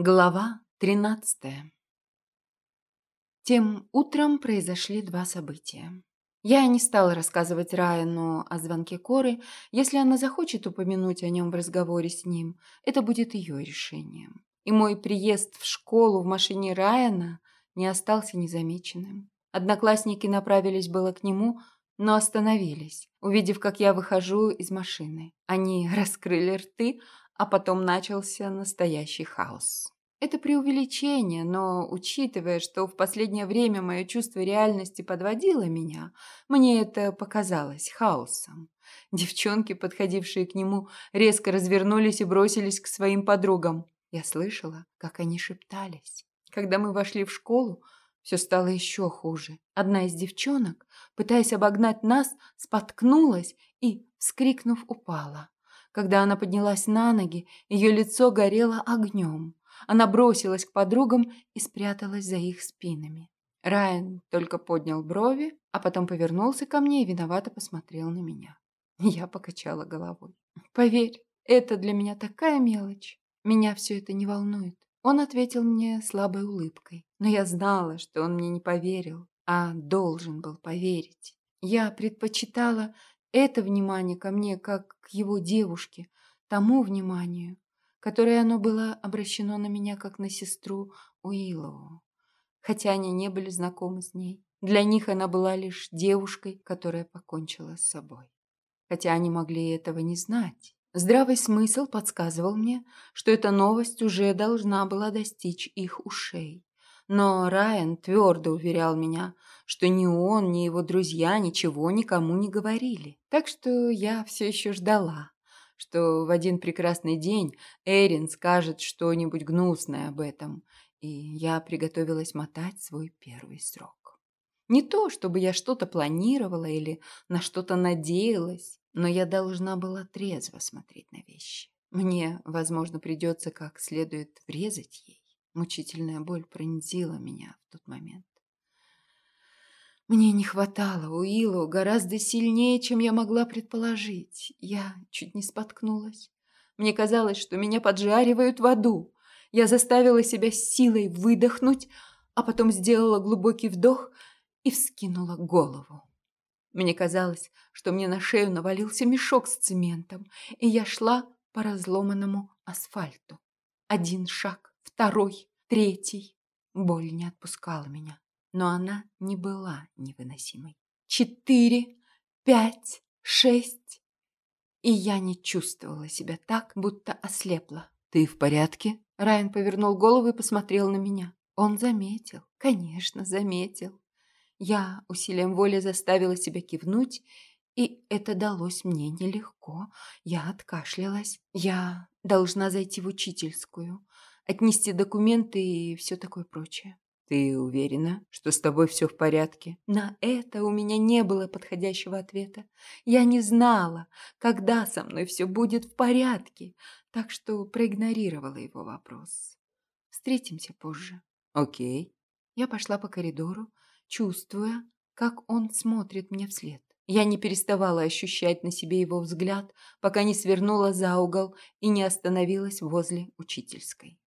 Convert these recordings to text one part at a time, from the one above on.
Глава тринадцатая. Тем утром произошли два события. Я не стала рассказывать Райану о звонке Коры. Если она захочет упомянуть о нем в разговоре с ним, это будет ее решением. И мой приезд в школу в машине Райана не остался незамеченным. Одноклассники направились было к нему, но остановились, увидев, как я выхожу из машины. Они раскрыли рты, а потом начался настоящий хаос. Это преувеличение, но, учитывая, что в последнее время мое чувство реальности подводило меня, мне это показалось хаосом. Девчонки, подходившие к нему, резко развернулись и бросились к своим подругам. Я слышала, как они шептались. Когда мы вошли в школу, все стало еще хуже. Одна из девчонок, пытаясь обогнать нас, споткнулась и, вскрикнув, упала. Когда она поднялась на ноги, ее лицо горело огнем. Она бросилась к подругам и спряталась за их спинами. Райан только поднял брови, а потом повернулся ко мне и виновато посмотрел на меня. Я покачала головой. «Поверь, это для меня такая мелочь. Меня все это не волнует». Он ответил мне слабой улыбкой, но я знала, что он мне не поверил, а должен был поверить. Я предпочитала это внимание ко мне, как к его девушке, тому вниманию, которое оно было обращено на меня, как на сестру Уилову. Хотя они не были знакомы с ней. Для них она была лишь девушкой, которая покончила с собой. Хотя они могли этого не знать. Здравый смысл подсказывал мне, что эта новость уже должна была достичь их ушей. Но Райан твердо уверял меня, что ни он, ни его друзья ничего никому не говорили. Так что я все еще ждала, что в один прекрасный день Эрин скажет что-нибудь гнусное об этом, и я приготовилась мотать свой первый срок. Не то, чтобы я что-то планировала или на что-то надеялась, но я должна была трезво смотреть на вещи. Мне, возможно, придется как следует врезать ей. Мучительная боль пронзила меня в тот момент. Мне не хватало Уиллу гораздо сильнее, чем я могла предположить. Я чуть не споткнулась. Мне казалось, что меня поджаривают в аду. Я заставила себя силой выдохнуть, а потом сделала глубокий вдох и вскинула голову. Мне казалось, что мне на шею навалился мешок с цементом, и я шла по разломанному асфальту. Один шаг, второй, третий. Боль не отпускала меня, но она не была невыносимой. Четыре, пять, шесть. И я не чувствовала себя так, будто ослепла. «Ты в порядке?» Райан повернул голову и посмотрел на меня. Он заметил, конечно, заметил. Я усилием воли заставила себя кивнуть, и это далось мне нелегко. Я откашлялась. Я должна зайти в учительскую отнести документы и все такое прочее. «Ты уверена, что с тобой все в порядке?» На это у меня не было подходящего ответа. Я не знала, когда со мной все будет в порядке, так что проигнорировала его вопрос. «Встретимся позже». «Окей». Я пошла по коридору, чувствуя, как он смотрит мне вслед. Я не переставала ощущать на себе его взгляд, пока не свернула за угол и не остановилась возле учительской.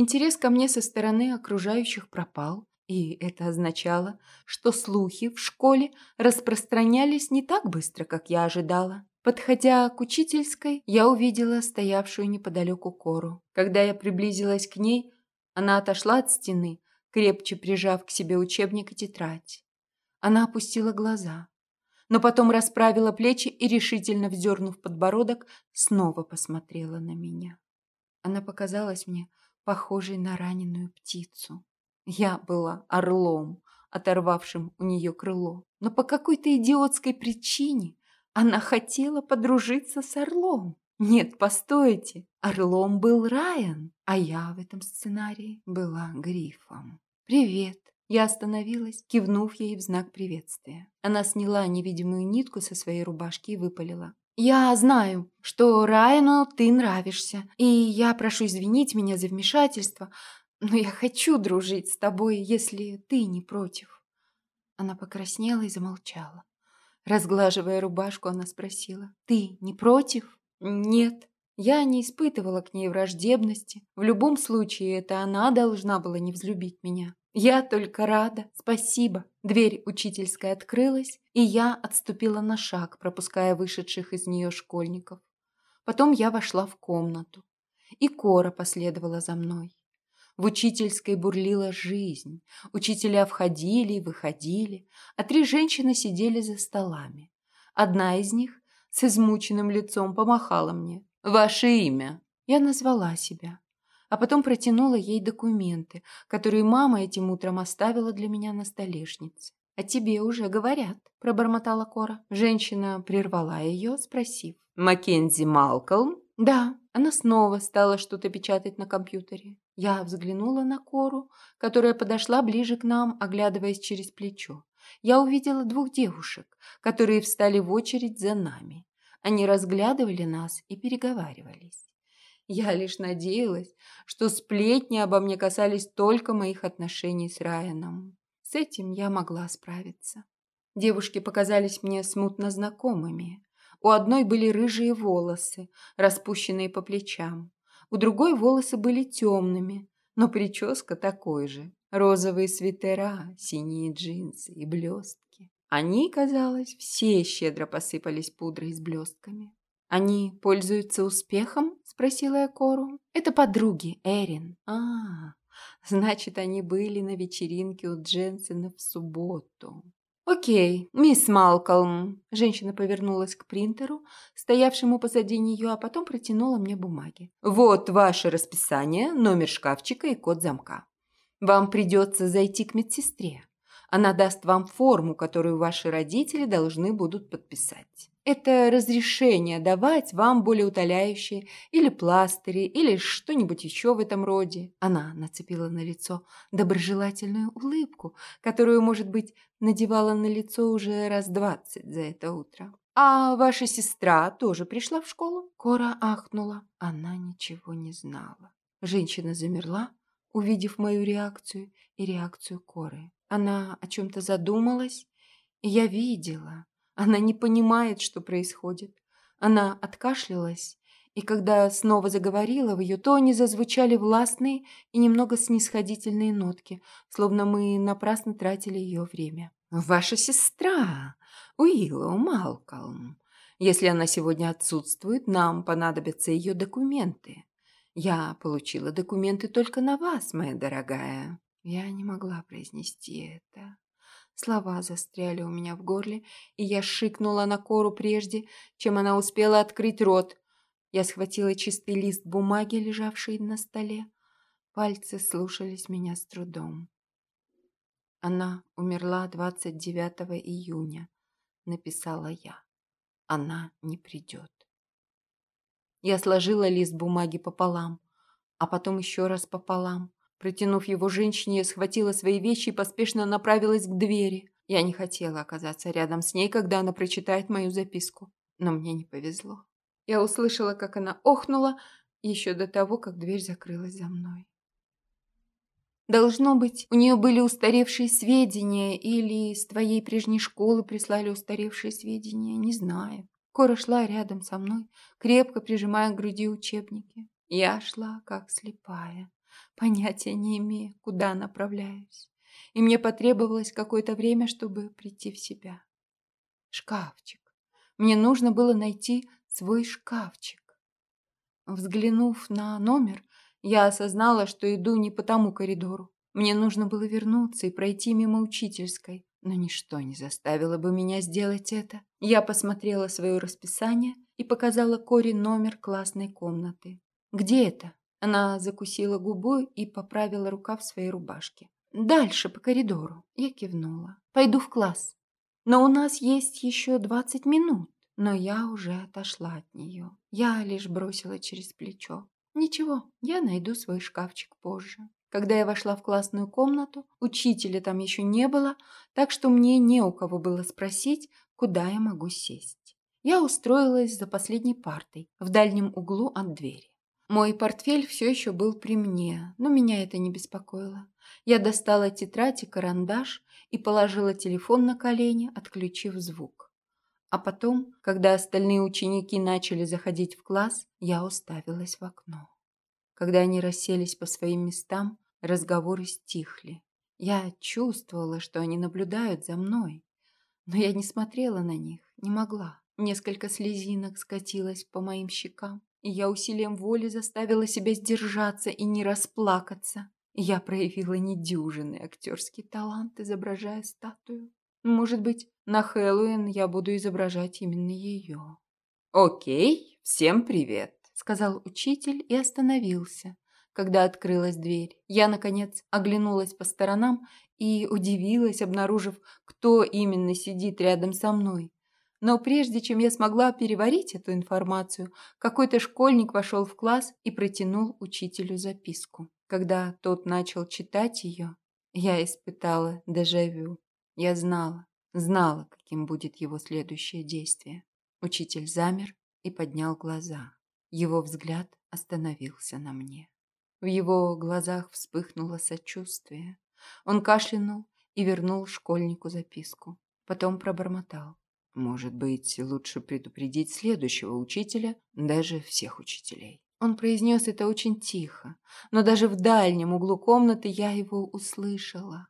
Интерес ко мне со стороны окружающих пропал, и это означало, что слухи в школе распространялись не так быстро, как я ожидала. Подходя к учительской, я увидела стоявшую неподалеку Кору. Когда я приблизилась к ней, она отошла от стены, крепче прижав к себе учебник и тетрадь. Она опустила глаза, но потом расправила плечи и, решительно вздернув подбородок, снова посмотрела на меня. Она показалась мне похожей на раненую птицу. Я была орлом, оторвавшим у нее крыло. Но по какой-то идиотской причине она хотела подружиться с орлом. Нет, постойте, орлом был Райан, а я в этом сценарии была грифом. «Привет!» Я остановилась, кивнув ей в знак приветствия. Она сняла невидимую нитку со своей рубашки и выпалила. Я знаю, что Райану ты нравишься, и я прошу извинить меня за вмешательство, но я хочу дружить с тобой, если ты не против». Она покраснела и замолчала. Разглаживая рубашку, она спросила, «Ты не против?» «Нет». Я не испытывала к ней враждебности. В любом случае, это она должна была не взлюбить меня. Я только рада. Спасибо. Дверь учительская открылась, и я отступила на шаг, пропуская вышедших из нее школьников. Потом я вошла в комнату, и Кора последовала за мной. В учительской бурлила жизнь. Учителя входили и выходили, а три женщины сидели за столами. Одна из них с измученным лицом помахала мне. «Ваше имя?» Я назвала себя, а потом протянула ей документы, которые мама этим утром оставила для меня на столешнице. «О тебе уже говорят», – пробормотала Кора. Женщина прервала ее, спросив. «Маккензи Малкольм?» «Да». Она снова стала что-то печатать на компьютере. Я взглянула на Кору, которая подошла ближе к нам, оглядываясь через плечо. Я увидела двух девушек, которые встали в очередь за нами. Они разглядывали нас и переговаривались. Я лишь надеялась, что сплетни обо мне касались только моих отношений с Райаном. С этим я могла справиться. Девушки показались мне смутно знакомыми. У одной были рыжие волосы, распущенные по плечам. У другой волосы были темными, но прическа такой же. Розовые свитера, синие джинсы и блестки. Они, казалось, все щедро посыпались пудрой с блестками. «Они пользуются успехом?» – спросила я Кору. «Это подруги, Эрин». «А, значит, они были на вечеринке у Дженсена в субботу». «Окей, мисс Малкольм». Женщина повернулась к принтеру, стоявшему позади нее, а потом протянула мне бумаги. «Вот ваше расписание, номер шкафчика и код замка. Вам придется зайти к медсестре. Она даст вам форму, которую ваши родители должны будут подписать. Это разрешение давать вам болеутоляющие или пластыри, или что-нибудь еще в этом роде. Она нацепила на лицо доброжелательную улыбку, которую, может быть, надевала на лицо уже раз двадцать за это утро. «А ваша сестра тоже пришла в школу?» Кора ахнула. Она ничего не знала. Женщина замерла, увидев мою реакцию и реакцию Коры. Она о чем-то задумалась, и я видела, она не понимает, что происходит. Она откашлялась, и когда снова заговорила, в ее тоне зазвучали властные и немного снисходительные нотки, словно мы напрасно тратили ее время. «Ваша сестра, Уиллоу Малкольм. Если она сегодня отсутствует, нам понадобятся ее документы. Я получила документы только на вас, моя дорогая». Я не могла произнести это. Слова застряли у меня в горле, и я шикнула на Кору прежде, чем она успела открыть рот. Я схватила чистый лист бумаги, лежавший на столе. Пальцы слушались меня с трудом. Она умерла 29 июня, написала я. Она не придет. Я сложила лист бумаги пополам, а потом еще раз пополам. Протянув его женщине, я схватила свои вещи и поспешно направилась к двери. Я не хотела оказаться рядом с ней, когда она прочитает мою записку. Но мне не повезло. Я услышала, как она охнула еще до того, как дверь закрылась за мной. Должно быть, у нее были устаревшие сведения, или с твоей прежней школы прислали устаревшие сведения, не знаю. Кора шла рядом со мной, крепко прижимая к груди учебники. Я шла, как слепая. Понятия не имея, куда направляюсь. И мне потребовалось какое-то время, чтобы прийти в себя. Шкафчик. Мне нужно было найти свой шкафчик. Взглянув на номер, я осознала, что иду не по тому коридору. Мне нужно было вернуться и пройти мимо учительской, но ничто не заставило бы меня сделать это. Я посмотрела свое расписание и показала Коре номер классной комнаты. «Где это?» Она закусила губу и поправила рукав своей рубашки. «Дальше, по коридору». Я кивнула. «Пойду в класс. Но у нас есть еще двадцать минут». Но я уже отошла от нее. Я лишь бросила через плечо. «Ничего, я найду свой шкафчик позже». Когда я вошла в классную комнату, учителя там еще не было, так что мне не у кого было спросить, куда я могу сесть. Я устроилась за последней партой, в дальнем углу от двери. Мой портфель все еще был при мне, но меня это не беспокоило. Я достала тетрадь и карандаш и положила телефон на колени, отключив звук. А потом, когда остальные ученики начали заходить в класс, я уставилась в окно. Когда они расселись по своим местам, разговоры стихли. Я чувствовала, что они наблюдают за мной, но я не смотрела на них, не могла. Несколько слезинок скатилось по моим щекам, я усилием воли заставила себя сдержаться и не расплакаться. Я проявила недюжинный актерский талант, изображая статую. Может быть, на Хэллоуин я буду изображать именно ее. «Окей, всем привет», — сказал учитель и остановился, когда открылась дверь. Я, наконец, оглянулась по сторонам и удивилась, обнаружив, кто именно сидит рядом со мной. Но прежде чем я смогла переварить эту информацию, какой-то школьник вошел в класс и протянул учителю записку. Когда тот начал читать ее, я испытала дежавю. Я знала, знала, каким будет его следующее действие. Учитель замер и поднял глаза. Его взгляд остановился на мне. В его глазах вспыхнуло сочувствие. Он кашлянул и вернул школьнику записку. Потом пробормотал. Может быть, лучше предупредить следующего учителя, даже всех учителей. Он произнес это очень тихо, но даже в дальнем углу комнаты я его услышала.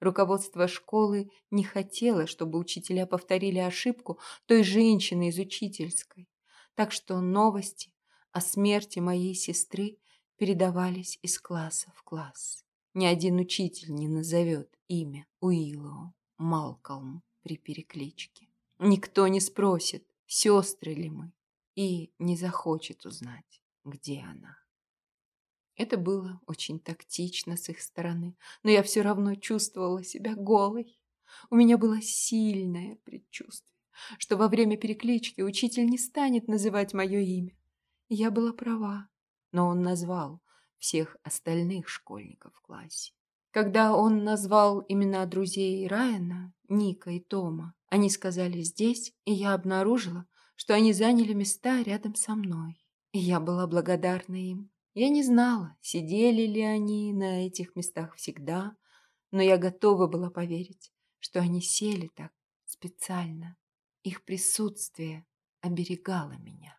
Руководство школы не хотело, чтобы учителя повторили ошибку той женщины из учительской, так что новости о смерти моей сестры передавались из класса в класс. Ни один учитель не назовет имя Уиллоу Малкольм при перекличке. Никто не спросит, сестры ли мы, и не захочет узнать где она. Это было очень тактично с их стороны, но я все равно чувствовала себя голой. У меня было сильное предчувствие, что во время переклички учитель не станет называть мое имя. я была права, но он назвал всех остальных школьников в классе. Когда он назвал имена друзей Райана, Ника и Тома, они сказали «здесь», и я обнаружила, что они заняли места рядом со мной. И я была благодарна им. Я не знала, сидели ли они на этих местах всегда, но я готова была поверить, что они сели так специально. Их присутствие оберегало меня.